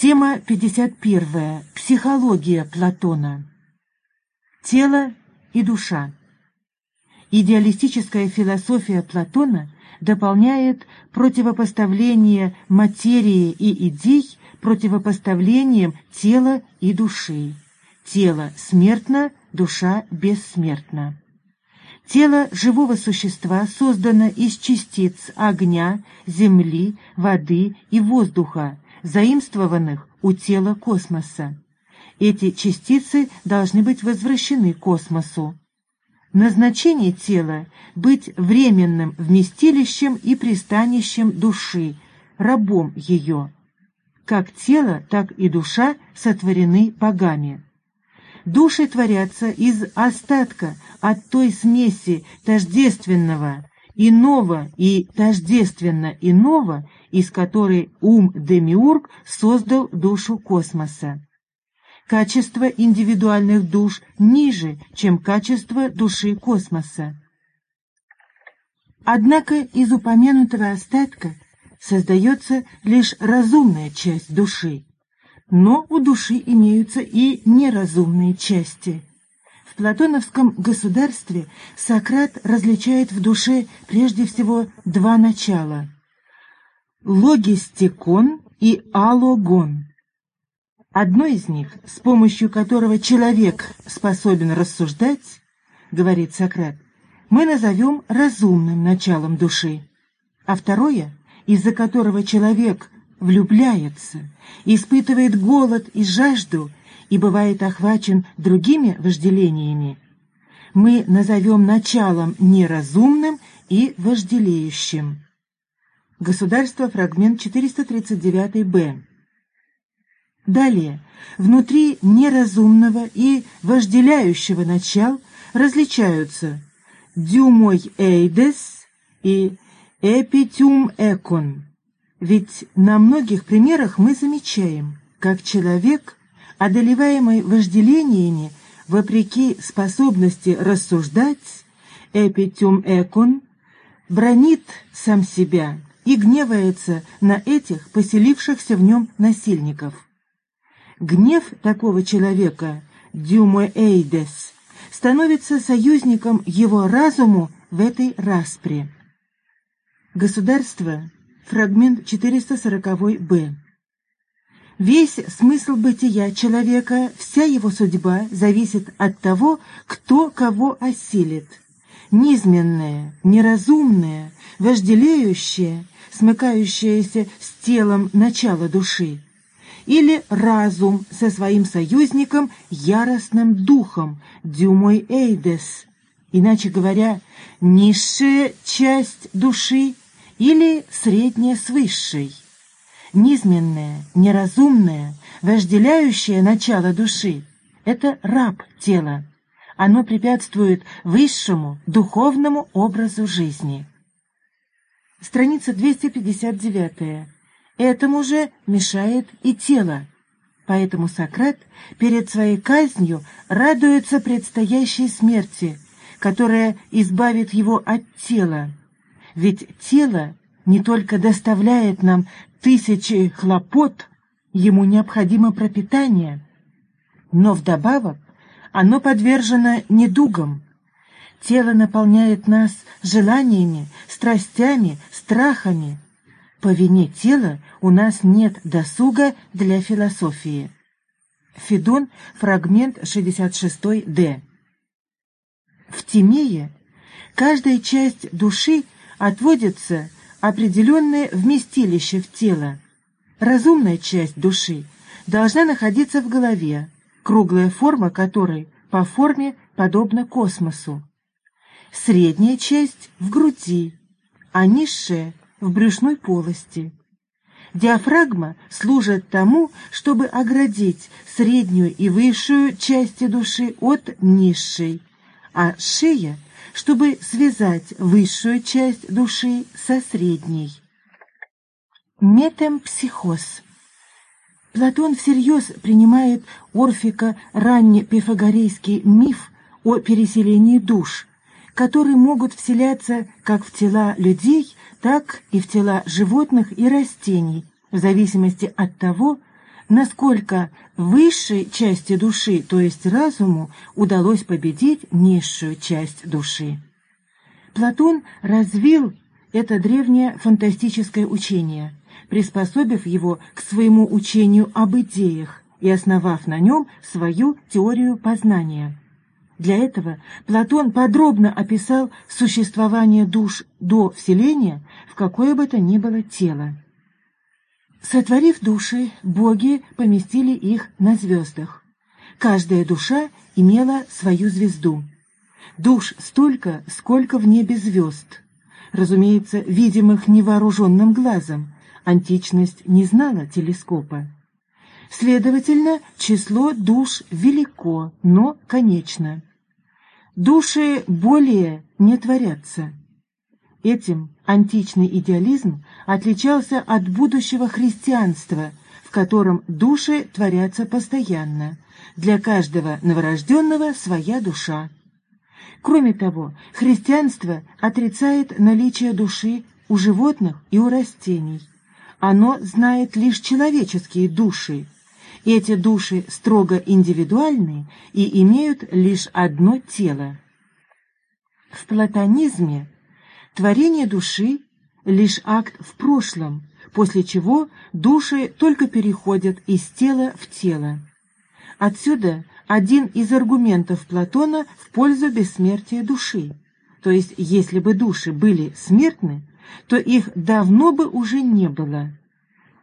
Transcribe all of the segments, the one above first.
Тема 51. Психология Платона. Тело и душа. Идеалистическая философия Платона дополняет противопоставление материи и идей противопоставлением тела и души. Тело смертно, душа бессмертна. Тело живого существа создано из частиц огня, земли, воды и воздуха, заимствованных у тела космоса. Эти частицы должны быть возвращены космосу. Назначение тела – быть временным вместилищем и пристанищем души, рабом ее. Как тело, так и душа сотворены богами. Души творятся из остатка от той смеси тождественного, иного и тождественно иного, из которой ум Демиург создал душу космоса. Качество индивидуальных душ ниже, чем качество души космоса. Однако из упомянутого остатка создается лишь разумная часть души, но у души имеются и неразумные части. В платоновском государстве Сократ различает в душе прежде всего два начала – логистикон и алогон. Одно из них, с помощью которого человек способен рассуждать, говорит Сократ, мы назовем разумным началом души, а второе, из-за которого человек влюбляется, испытывает голод и жажду и бывает охвачен другими вожделениями, мы назовем началом неразумным и вожделеющим. Государство, фрагмент 439-б. Далее, внутри неразумного и вожделяющего начал различаются дюмой эйдес и эпитюм экон. Ведь на многих примерах мы замечаем, как человек, одолеваемый вожделениями, вопреки способности рассуждать, эпитюм экон, бронит сам себя и гневается на этих поселившихся в нем насильников. Гнев такого человека, дюмо эйдес, становится союзником его разуму в этой распре. Государство Фрагмент 440-б. Весь смысл бытия человека, вся его судьба зависит от того, кто кого осилит. Низменное, неразумное, вожделеющее, смыкающееся с телом начало души. Или разум со своим союзником, яростным духом, дюмой эйдес. Иначе говоря, низшая часть души или среднее с высшей. Низменное, неразумное, вожделяющее начало души — это раб тела. Оно препятствует высшему духовному образу жизни. Страница 259. Этому же мешает и тело. Поэтому Сократ перед своей казнью радуется предстоящей смерти, которая избавит его от тела, ведь тело не только доставляет нам тысячи хлопот, ему необходимо пропитание, но вдобавок оно подвержено недугам. Тело наполняет нас желаниями, страстями, страхами. По вине тела у нас нет досуга для философии. Федон, фрагмент 66-д. В Тимее каждая часть души отводится определенное вместилище в тело. Разумная часть души должна находиться в голове, круглая форма которой по форме подобна космосу. Средняя часть в груди, а низшая в брюшной полости. Диафрагма служит тому, чтобы оградить среднюю и высшую части души от низшей, а шея — чтобы связать высшую часть души со средней. Метемпсихоз. Платон всерьез принимает Орфика раннепифагорейский миф о переселении душ, которые могут вселяться как в тела людей, так и в тела животных и растений, в зависимости от того, насколько высшей части души, то есть разуму, удалось победить низшую часть души. Платон развил это древнее фантастическое учение, приспособив его к своему учению об идеях и основав на нем свою теорию познания. Для этого Платон подробно описал существование душ до вселения в какое бы то ни было тело. Сотворив души, боги поместили их на звездах. Каждая душа имела свою звезду. Душ столько, сколько в небе звезд. Разумеется, видимых невооруженным глазом. Античность не знала телескопа. Следовательно, число душ велико, но конечно. Души более не творятся. Этим античный идеализм отличался от будущего христианства, в котором души творятся постоянно, для каждого новорожденного своя душа. Кроме того, христианство отрицает наличие души у животных и у растений. Оно знает лишь человеческие души. Эти души строго индивидуальны и имеют лишь одно тело. В платонизме Творение души — лишь акт в прошлом, после чего души только переходят из тела в тело. Отсюда один из аргументов Платона в пользу бессмертия души. То есть, если бы души были смертны, то их давно бы уже не было.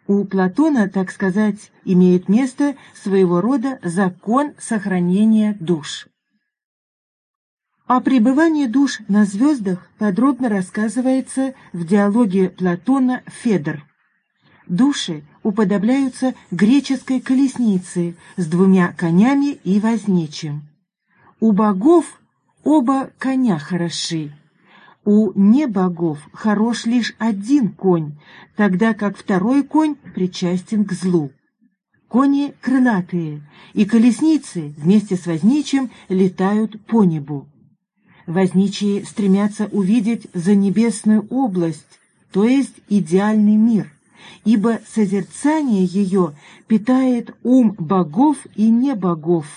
У Платона, так сказать, имеет место своего рода закон сохранения душ. О пребывании душ на звездах подробно рассказывается в диалоге Платона «Федор». Души уподобляются греческой колеснице с двумя конями и возничим. У богов оба коня хороши, у небогов хорош лишь один конь, тогда как второй конь причастен к злу. Кони крылатые, и колесницы вместе с возничим летают по небу возничие стремятся увидеть за небесную область, то есть идеальный мир, ибо созерцание ее питает ум богов и не богов,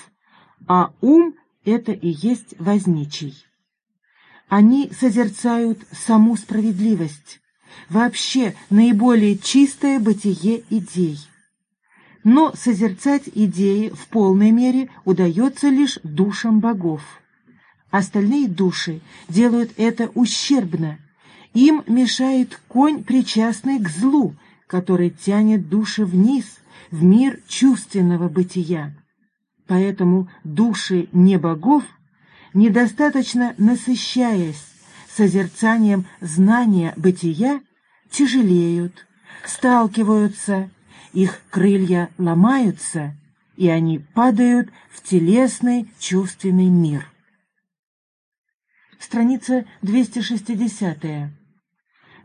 а ум — это и есть возничий. Они созерцают саму справедливость, вообще наиболее чистое бытие идей. Но созерцать идеи в полной мере удается лишь душам богов. Остальные души делают это ущербно. Им мешает конь, причастный к злу, который тянет души вниз, в мир чувственного бытия. Поэтому души не богов, недостаточно насыщаясь созерцанием знания бытия, тяжелеют, сталкиваются, их крылья ломаются, и они падают в телесный чувственный мир страница 260.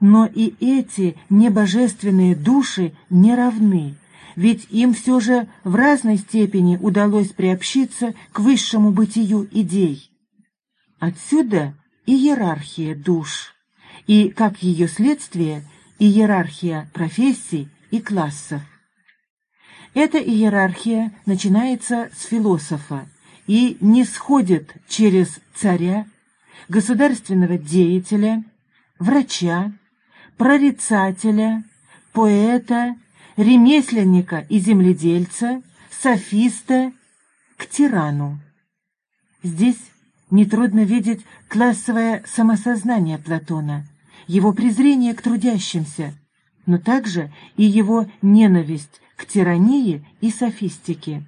Но и эти небожественные души не равны, ведь им все же в разной степени удалось приобщиться к высшему бытию идей. Отсюда иерархия душ, и, как ее следствие, иерархия профессий и классов. Эта иерархия начинается с философа и не сходит через царя, государственного деятеля, врача, прорицателя, поэта, ремесленника и земледельца, софиста к тирану. Здесь нетрудно видеть классовое самосознание Платона, его презрение к трудящимся, но также и его ненависть к тирании и софистике.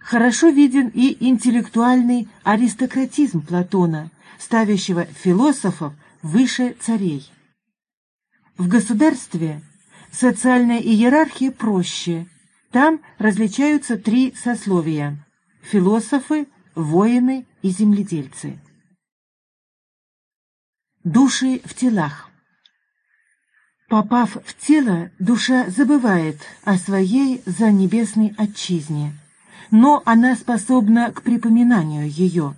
Хорошо виден и интеллектуальный аристократизм Платона, ставящего философов выше царей. В государстве социальная иерархия проще. Там различаются три сословия – философы, воины и земледельцы. Души в телах Попав в тело, душа забывает о своей занебесной отчизне – но она способна к припоминанию ее.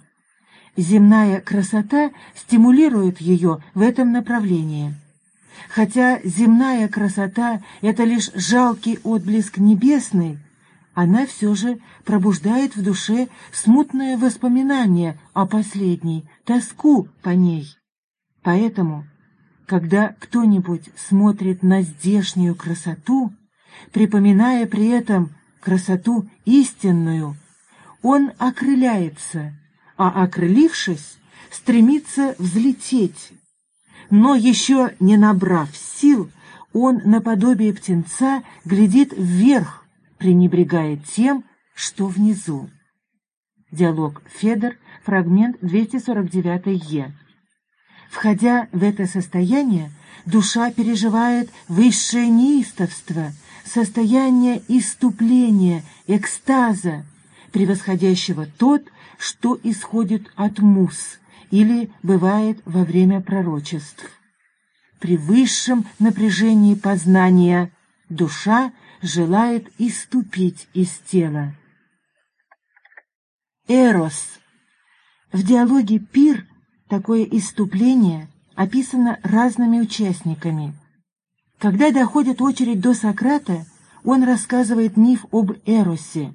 Земная красота стимулирует ее в этом направлении. Хотя земная красота — это лишь жалкий отблеск небесный, она все же пробуждает в душе смутное воспоминание о последней, тоску по ней. Поэтому, когда кто-нибудь смотрит на здешнюю красоту, припоминая при этом красоту истинную, он окрыляется, а окрылившись, стремится взлететь. Но еще не набрав сил, он наподобие птенца глядит вверх, пренебрегая тем, что внизу. Диалог Федор, фрагмент 249-е. Входя в это состояние, душа переживает высшее неистовство, состояние иступления, экстаза, превосходящего тот, что исходит от мус или бывает во время пророчеств. При высшем напряжении познания душа желает иступить из тела. Эрос. В диалоге «Пир» такое иступление описано разными участниками. Когда доходит очередь до Сократа, он рассказывает миф об Эросе.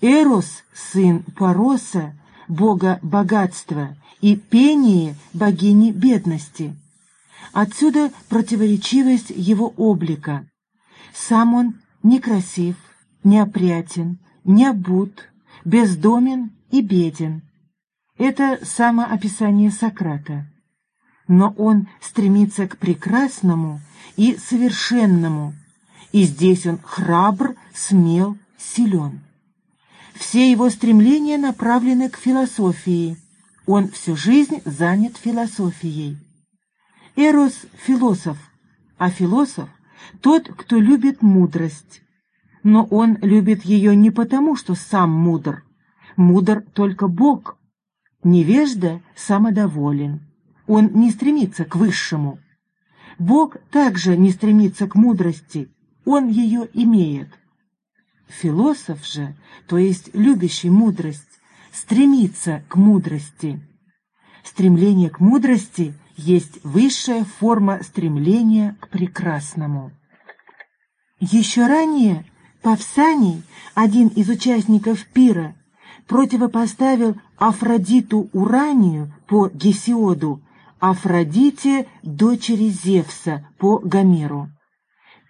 Эрос — сын Пароса, бога богатства, и Пении — богини бедности. Отсюда противоречивость его облика. Сам он некрасив, неопрятен, необут, бездомен и беден. Это самоописание Сократа. Но он стремится к прекрасному и совершенному, и здесь он храбр, смел, силен. Все его стремления направлены к философии. Он всю жизнь занят философией. Эрос — философ, а философ — тот, кто любит мудрость. Но он любит ее не потому, что сам мудр. Мудр только Бог. Невежда самодоволен. Он не стремится к высшему. Бог также не стремится к мудрости, он ее имеет. Философ же, то есть любящий мудрость, стремится к мудрости. Стремление к мудрости есть высшая форма стремления к прекрасному. Еще ранее Павсаний, один из участников пира, противопоставил Афродиту Уранию по Гесиоду, Афродите дочери Зевса по Гомеру.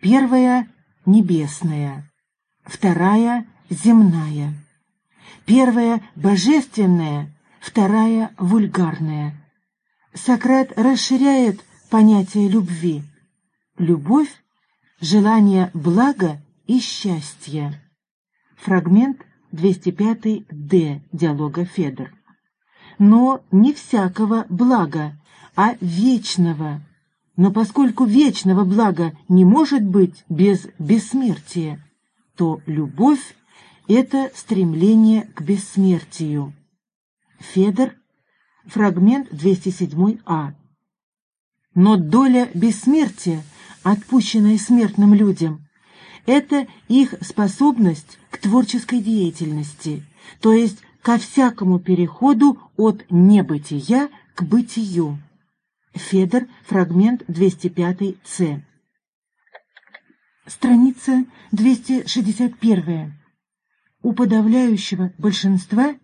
Первая — небесная, вторая — земная. Первая — божественная, вторая — вульгарная. Сократ расширяет понятие любви. Любовь — желание блага и счастья. Фрагмент 205-д диалога Федор. Но не всякого блага, а вечного. Но поскольку вечного блага не может быть без бессмертия, то любовь — это стремление к бессмертию. Федор, фрагмент 207а. Но доля бессмертия, отпущенная смертным людям, это их способность к творческой деятельности, то есть ко всякому переходу от небытия к бытию. Федор, фрагмент 205-С. Страница 261. У подавляющего большинства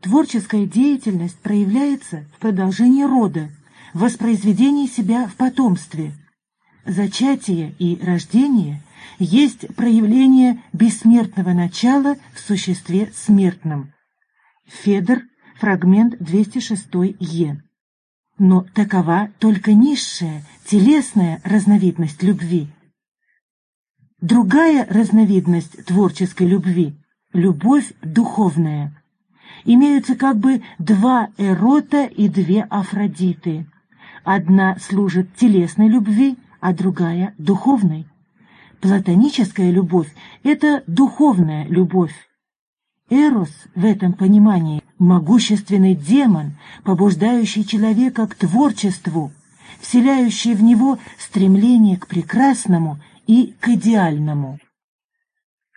творческая деятельность проявляется в продолжении рода, в воспроизведении себя в потомстве. Зачатие и рождение есть проявление бессмертного начала в существе смертном. Федор, фрагмент 206-Е. Но такова только низшая, телесная разновидность любви. Другая разновидность творческой любви — любовь духовная. Имеются как бы два эрота и две афродиты. Одна служит телесной любви, а другая — духовной. Платоническая любовь — это духовная любовь. Эрос в этом понимании — могущественный демон, побуждающий человека к творчеству, вселяющий в него стремление к прекрасному и к идеальному.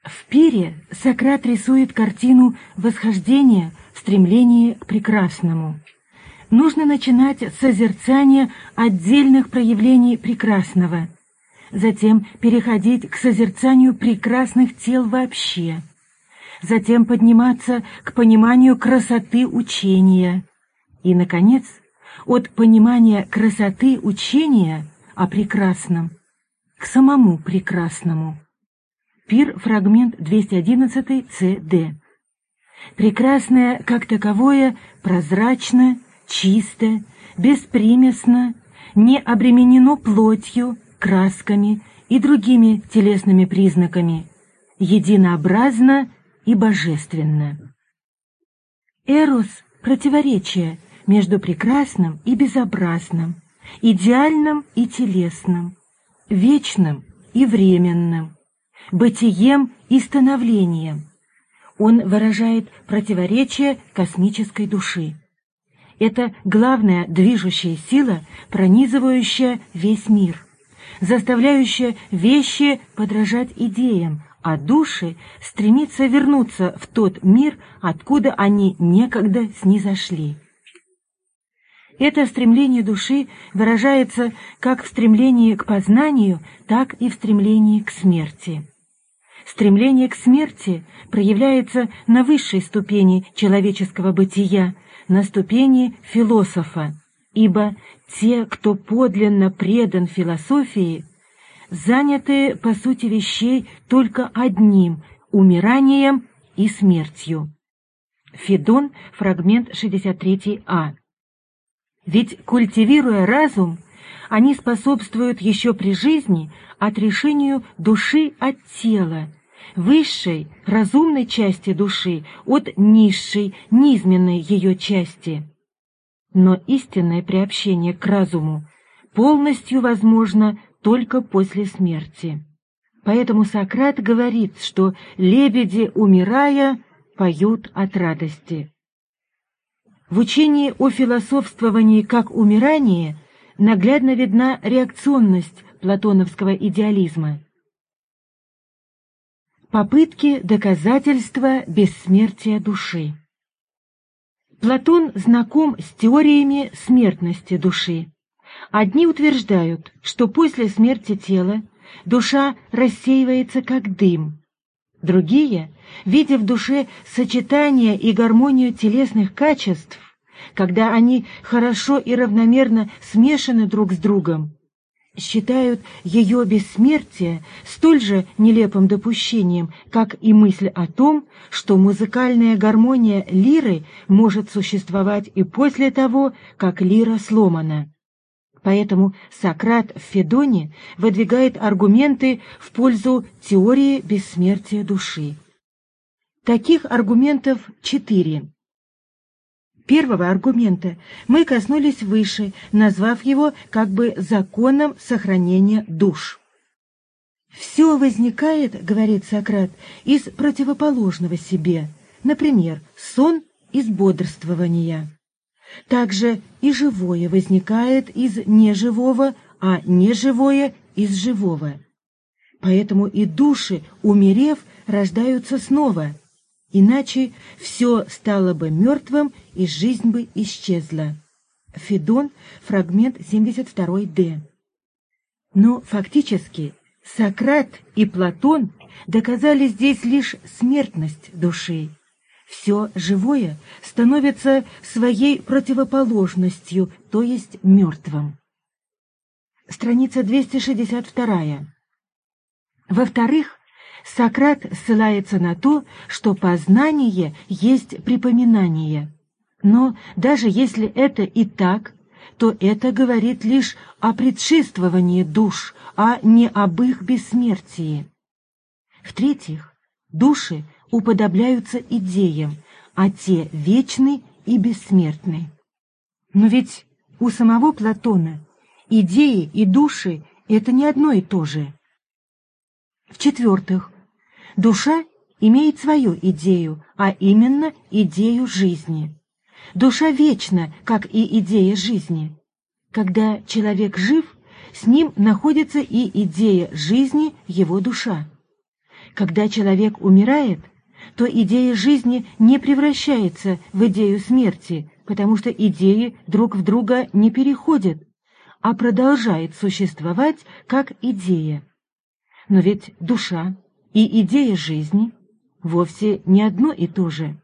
В пире Сократ рисует картину восхождения в стремлении к прекрасному. нужно начинать с созерцания отдельных проявлений прекрасного, затем переходить к созерцанию прекрасных тел вообще, затем подниматься к пониманию красоты учения и, наконец, от понимания красоты учения о прекрасном к самому прекрасному. Пир, фрагмент 211, ЦД. Прекрасное, как таковое, прозрачно, чисто, беспримесно, не обременено плотью, красками и другими телесными признаками, единообразно и божественно. Эрос — противоречие между прекрасным и безобразным, идеальным и телесным, вечным и временным, бытием и становлением. Он выражает противоречие космической души. Это главная движущая сила, пронизывающая весь мир, заставляющая вещи подражать идеям, а души стремиться вернуться в тот мир, откуда они некогда снизошли. Это стремление души выражается как в стремлении к познанию, так и в стремлении к смерти. Стремление к смерти проявляется на высшей ступени человеческого бытия, на ступени философа, ибо те, кто подлинно предан философии, заняты, по сути вещей, только одним — умиранием и смертью. Федон, фрагмент 63а. Ведь, культивируя разум, они способствуют еще при жизни отрешению души от тела, высшей, разумной части души от низшей, низменной ее части. Но истинное приобщение к разуму полностью возможно только после смерти. Поэтому Сократ говорит, что лебеди, умирая, поют от радости. В учении о философствовании как умирании наглядно видна реакционность платоновского идеализма. Попытки доказательства бессмертия души. Платон знаком с теориями смертности души. Одни утверждают, что после смерти тела душа рассеивается как дым, Другие, видя в душе сочетание и гармонию телесных качеств, когда они хорошо и равномерно смешаны друг с другом, считают ее бессмертие столь же нелепым допущением, как и мысль о том, что музыкальная гармония лиры может существовать и после того, как лира сломана. Поэтому Сократ в Федоне выдвигает аргументы в пользу теории бессмертия души. Таких аргументов четыре. Первого аргумента мы коснулись выше, назвав его как бы законом сохранения душ. «Все возникает, — говорит Сократ, — из противоположного себе, например, сон из бодрствования. Также и живое возникает из неживого, а неживое — из живого. Поэтому и души, умерев, рождаются снова, иначе все стало бы мертвым и жизнь бы исчезла. Федон, фрагмент 72-д. Но фактически Сократ и Платон доказали здесь лишь смертность души. Все живое становится своей противоположностью, то есть мертвым. Страница 262. Во-вторых, Сократ ссылается на то, что познание есть припоминание. Но даже если это и так, то это говорит лишь о предшествовании душ, а не об их бессмертии. В-третьих, души уподобляются идеям, а те вечны и бессмертны. Но ведь у самого Платона идеи и души — это не одно и то же. В-четвертых, душа имеет свою идею, а именно идею жизни. Душа вечна, как и идея жизни. Когда человек жив, с ним находится и идея жизни, его душа. Когда человек умирает, то идея жизни не превращается в идею смерти, потому что идеи друг в друга не переходят, а продолжает существовать как идея. Но ведь душа и идея жизни вовсе не одно и то же.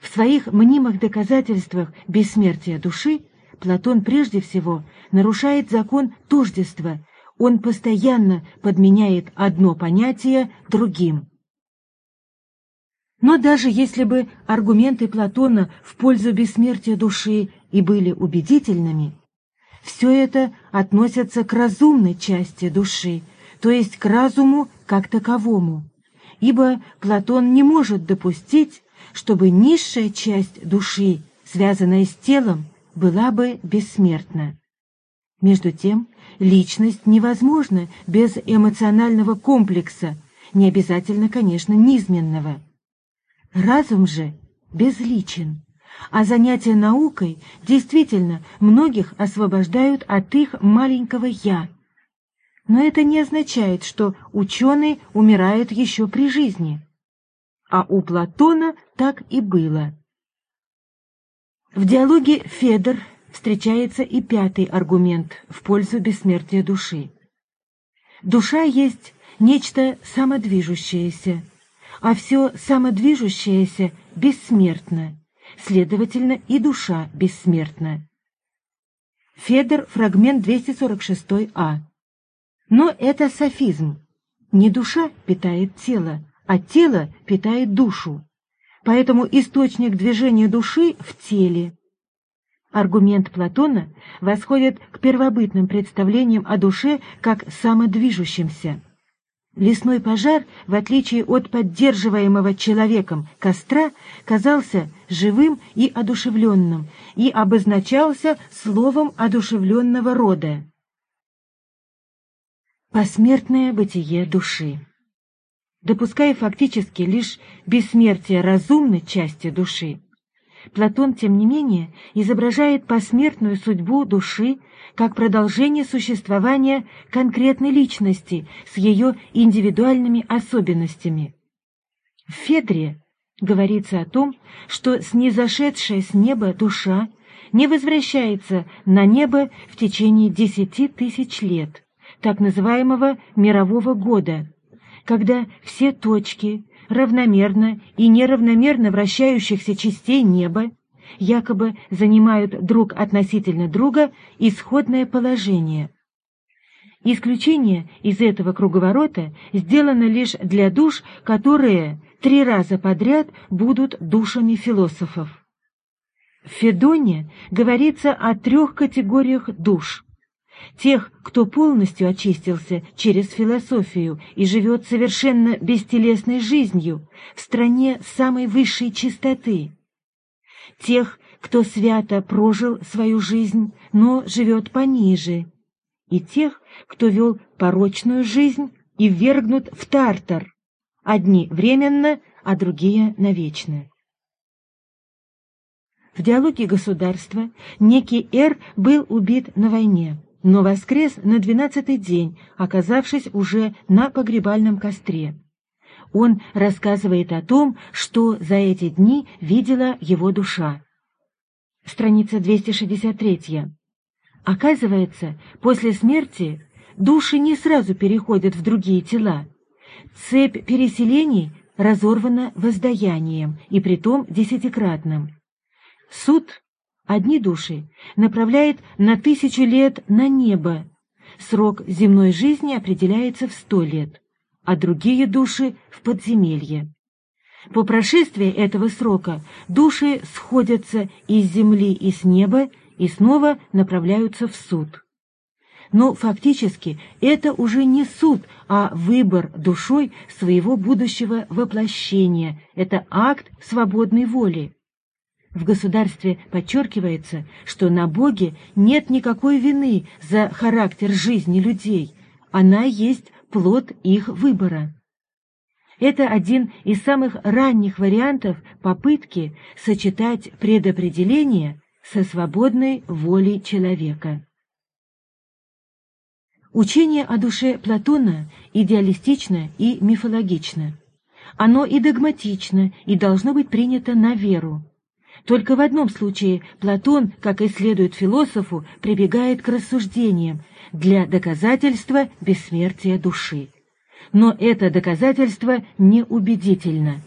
В своих мнимых доказательствах бессмертия души Платон прежде всего нарушает закон тождества, он постоянно подменяет одно понятие другим. Но даже если бы аргументы Платона в пользу бессмертия души и были убедительными, все это относится к разумной части души, то есть к разуму как таковому, ибо Платон не может допустить, чтобы низшая часть души, связанная с телом, была бы бессмертна. Между тем, личность невозможна без эмоционального комплекса, не обязательно, конечно, низменного. Разум же безличен, а занятия наукой действительно многих освобождают от их маленького «я». Но это не означает, что ученый умирает еще при жизни. А у Платона так и было. В диалоге «Федор» встречается и пятый аргумент в пользу бессмертия души. Душа есть нечто самодвижущееся, а все самодвижущееся бессмертно, следовательно, и душа бессмертна. Федор, фрагмент 246а. Но это софизм. Не душа питает тело, а тело питает душу. Поэтому источник движения души в теле. Аргумент Платона восходит к первобытным представлениям о душе как самодвижущемся. Лесной пожар, в отличие от поддерживаемого человеком костра, казался живым и одушевленным и обозначался словом одушевленного рода. Посмертное бытие души Допуская фактически лишь бессмертие разумной части души, Платон, тем не менее, изображает посмертную судьбу души как продолжение существования конкретной личности с ее индивидуальными особенностями. В Федре говорится о том, что снизошедшая с неба душа не возвращается на небо в течение десяти тысяч лет, так называемого мирового года, когда все точки равномерно и неравномерно вращающихся частей неба якобы занимают друг относительно друга исходное положение. Исключение из этого круговорота сделано лишь для душ, которые три раза подряд будут душами философов. В Федоне говорится о трех категориях душ. Тех, кто полностью очистился через философию и живет совершенно бестелесной жизнью в стране самой высшей чистоты. Тех, кто свято прожил свою жизнь, но живет пониже. И тех, кто вел порочную жизнь и ввергнут в тартар, одни временно, а другие навечно. В диалоге государства некий Эр был убит на войне но воскрес на двенадцатый день, оказавшись уже на погребальном костре. Он рассказывает о том, что за эти дни видела его душа. Страница 263. Оказывается, после смерти души не сразу переходят в другие тела. Цепь переселений разорвана воздаянием, и притом десятикратным. Суд Одни души направляет на тысячу лет на небо. Срок земной жизни определяется в сто лет, а другие души — в подземелье. По прошествии этого срока души сходятся из земли и с неба и снова направляются в суд. Но фактически это уже не суд, а выбор душой своего будущего воплощения, это акт свободной воли. В государстве подчеркивается, что на Боге нет никакой вины за характер жизни людей, она есть плод их выбора. Это один из самых ранних вариантов попытки сочетать предопределение со свободной волей человека. Учение о душе Платона идеалистично и мифологично. Оно и догматично, и должно быть принято на веру. Только в одном случае Платон, как и следует философу, прибегает к рассуждениям для доказательства бессмертия души. Но это доказательство неубедительно.